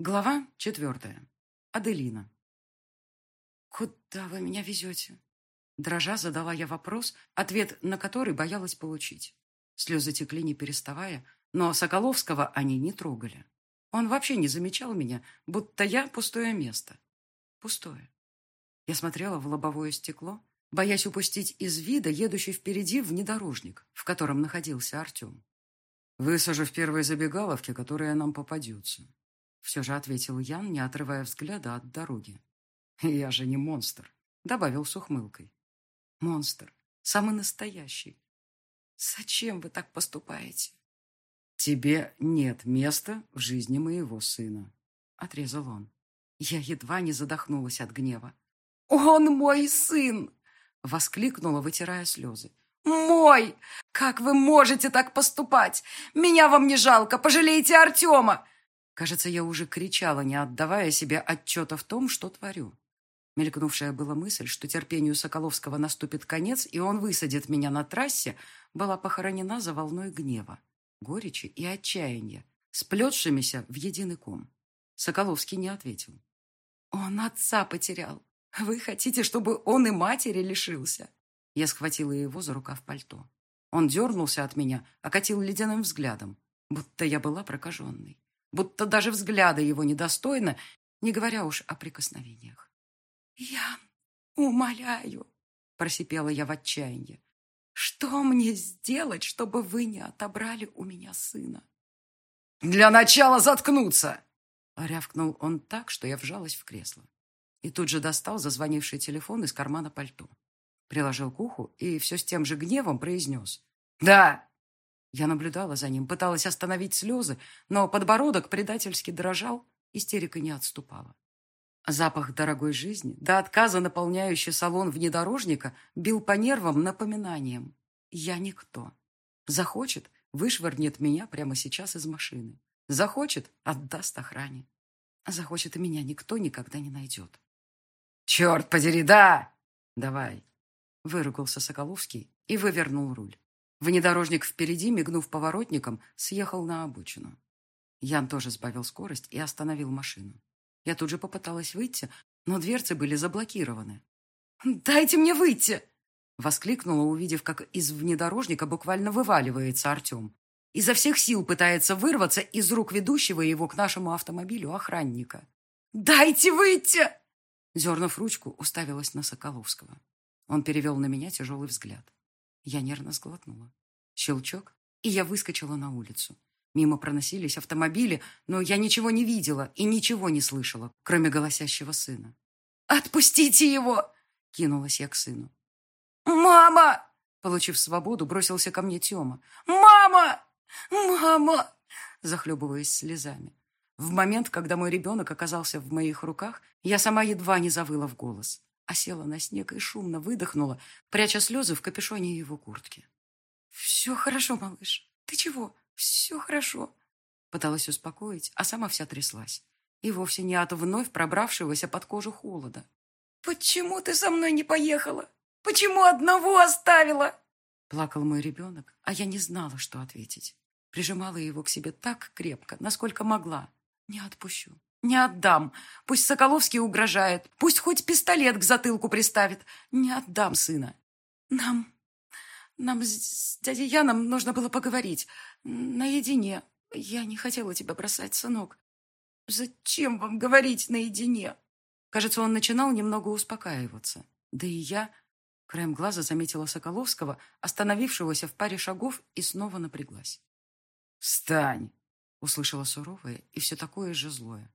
Глава четвертая. Аделина. «Куда вы меня везете?» Дрожа задала я вопрос, ответ на который боялась получить. Слезы текли не переставая, но Соколовского они не трогали. Он вообще не замечал меня, будто я пустое место. Пустое. Я смотрела в лобовое стекло, боясь упустить из вида едущий впереди внедорожник, в котором находился Артем. «Высажу в первой забегаловке, которая нам попадется», все же ответил Ян, не отрывая взгляда от дороги. «Я же не монстр», — добавил с ухмылкой. «Монстр. Самый настоящий. Зачем вы так поступаете?» «Тебе нет места в жизни моего сына», — отрезал он. Я едва не задохнулась от гнева. «Он мой сын!» — воскликнула, вытирая слезы. «Мой! Как вы можете так поступать? Меня вам не жалко! Пожалейте Артема! Кажется, я уже кричала, не отдавая себе отчета в том, что творю. Мелькнувшая была мысль, что терпению Соколовского наступит конец, и он высадит меня на трассе, была похоронена за волной гнева, горечи и отчаяния, сплетшимися в единый ком. Соколовский не ответил. «Он отца потерял. Вы хотите, чтобы он и матери лишился?» Я схватила его за рукав пальто. Он дернулся от меня, окатил ледяным взглядом, будто я была прокаженной будто даже взгляда его недостойно, не говоря уж о прикосновениях. «Я умоляю», — просипела я в отчаянии, «что мне сделать, чтобы вы не отобрали у меня сына?» «Для начала заткнуться!» Рявкнул он так, что я вжалась в кресло. И тут же достал зазвонивший телефон из кармана пальто. Приложил к уху и все с тем же гневом произнес. «Да, я наблюдала за ним, пыталась остановить слезы, но подбородок предательски дрожал, истерика не отступала. Запах дорогой жизни, до отказа наполняющий салон внедорожника, бил по нервам напоминанием. Я никто. Захочет, вышвырнет меня прямо сейчас из машины. Захочет, отдаст охране. Захочет, и меня никто никогда не найдет. «Черт подери, да!» «Давай!» Выругался Соколовский и вывернул руль. Внедорожник впереди, мигнув поворотником, съехал на обочину. Ян тоже сбавил скорость и остановил машину. Я тут же попыталась выйти, но дверцы были заблокированы. «Дайте мне выйти!» Воскликнула, увидев, как из внедорожника буквально вываливается Артем. Изо всех сил пытается вырваться из рук ведущего его к нашему автомобилю охранника. «Дайте выйти!» Зернув ручку, уставилась на Соколовского. Он перевел на меня тяжелый взгляд. Я нервно сглотнула. Щелчок, и я выскочила на улицу. Мимо проносились автомобили, но я ничего не видела и ничего не слышала, кроме голосящего сына. «Отпустите его!» — кинулась я к сыну. «Мама!» — получив свободу, бросился ко мне Тёма. «Мама! Мама!» — захлебываясь слезами. В момент, когда мой ребенок оказался в моих руках, я сама едва не завыла в голос а села на снег и шумно выдохнула, пряча слезы в капюшоне его куртки. «Все хорошо, малыш. Ты чего? Все хорошо». Пыталась успокоить, а сама вся тряслась. И вовсе не от вновь пробравшегося под кожу холода. «Почему ты со мной не поехала? Почему одного оставила?» Плакал мой ребенок, а я не знала, что ответить. Прижимала его к себе так крепко, насколько могла. «Не отпущу. Не отдам. Пусть Соколовский угрожает. Пусть хоть пистолет к затылку приставит. Не отдам сына. Нам... Нам с дядей Яном нужно было поговорить. Наедине. Я не хотела тебя бросать, сынок. Зачем вам говорить наедине? Кажется, он начинал немного успокаиваться. Да и я... Краем глаза заметила Соколовского, остановившегося в паре шагов, и снова напряглась. «Встань!» — услышала суровое и все такое же злое.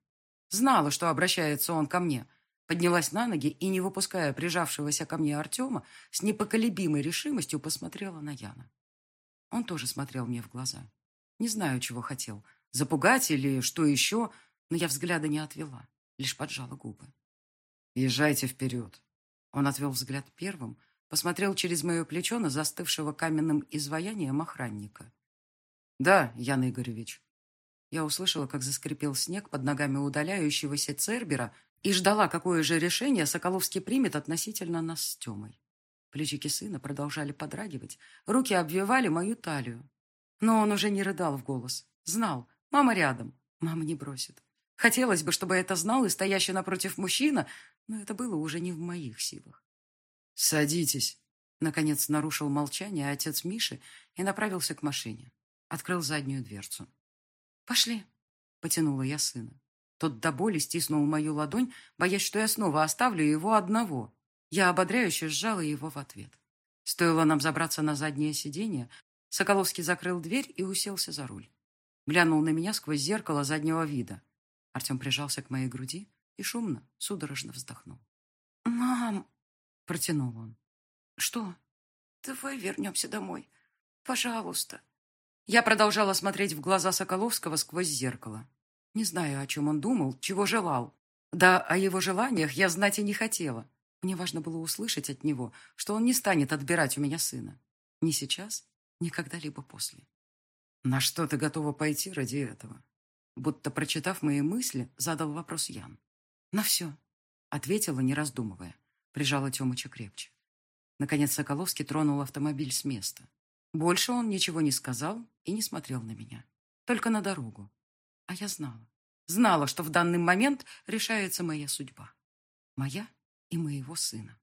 Знала, что обращается он ко мне. Поднялась на ноги и, не выпуская прижавшегося ко мне Артема, с непоколебимой решимостью посмотрела на Яна. Он тоже смотрел мне в глаза. Не знаю, чего хотел. Запугать или что еще, но я взгляда не отвела, лишь поджала губы. «Езжайте вперед!» Он отвел взгляд первым, посмотрел через мое плечо на застывшего каменным изваянием охранника. «Да, Ян Игоревич», я услышала, как заскрипел снег под ногами удаляющегося Цербера и ждала, какое же решение Соколовский примет относительно нас с Темой. Плечики сына продолжали подрагивать, руки обвивали мою талию. Но он уже не рыдал в голос. Знал, мама рядом, мама не бросит. Хотелось бы, чтобы это знал и стоящий напротив мужчина, но это было уже не в моих силах. «Садитесь», — наконец нарушил молчание отец Миши и направился к машине. Открыл заднюю дверцу. «Пошли», — потянула я сына. Тот до боли стиснул мою ладонь, боясь, что я снова оставлю его одного. Я ободряюще сжала его в ответ. Стоило нам забраться на заднее сиденье, Соколовский закрыл дверь и уселся за руль. Глянул на меня сквозь зеркало заднего вида. Артем прижался к моей груди и шумно, судорожно вздохнул. «Мам!» — протянул он. «Что? Давай вернемся домой. Пожалуйста». Я продолжала смотреть в глаза Соколовского сквозь зеркало. Не знаю, о чем он думал, чего желал. Да, о его желаниях я знать и не хотела. Мне важно было услышать от него, что он не станет отбирать у меня сына. Ни сейчас, ни когда-либо после. «На что ты готова пойти ради этого?» Будто прочитав мои мысли, задал вопрос Ян. «На все», — ответила, не раздумывая. Прижала Тёмыча крепче. Наконец Соколовский тронул автомобиль с места. Больше он ничего не сказал и не смотрел на меня. Только на дорогу. А я знала. Знала, что в данный момент решается моя судьба. Моя и моего сына.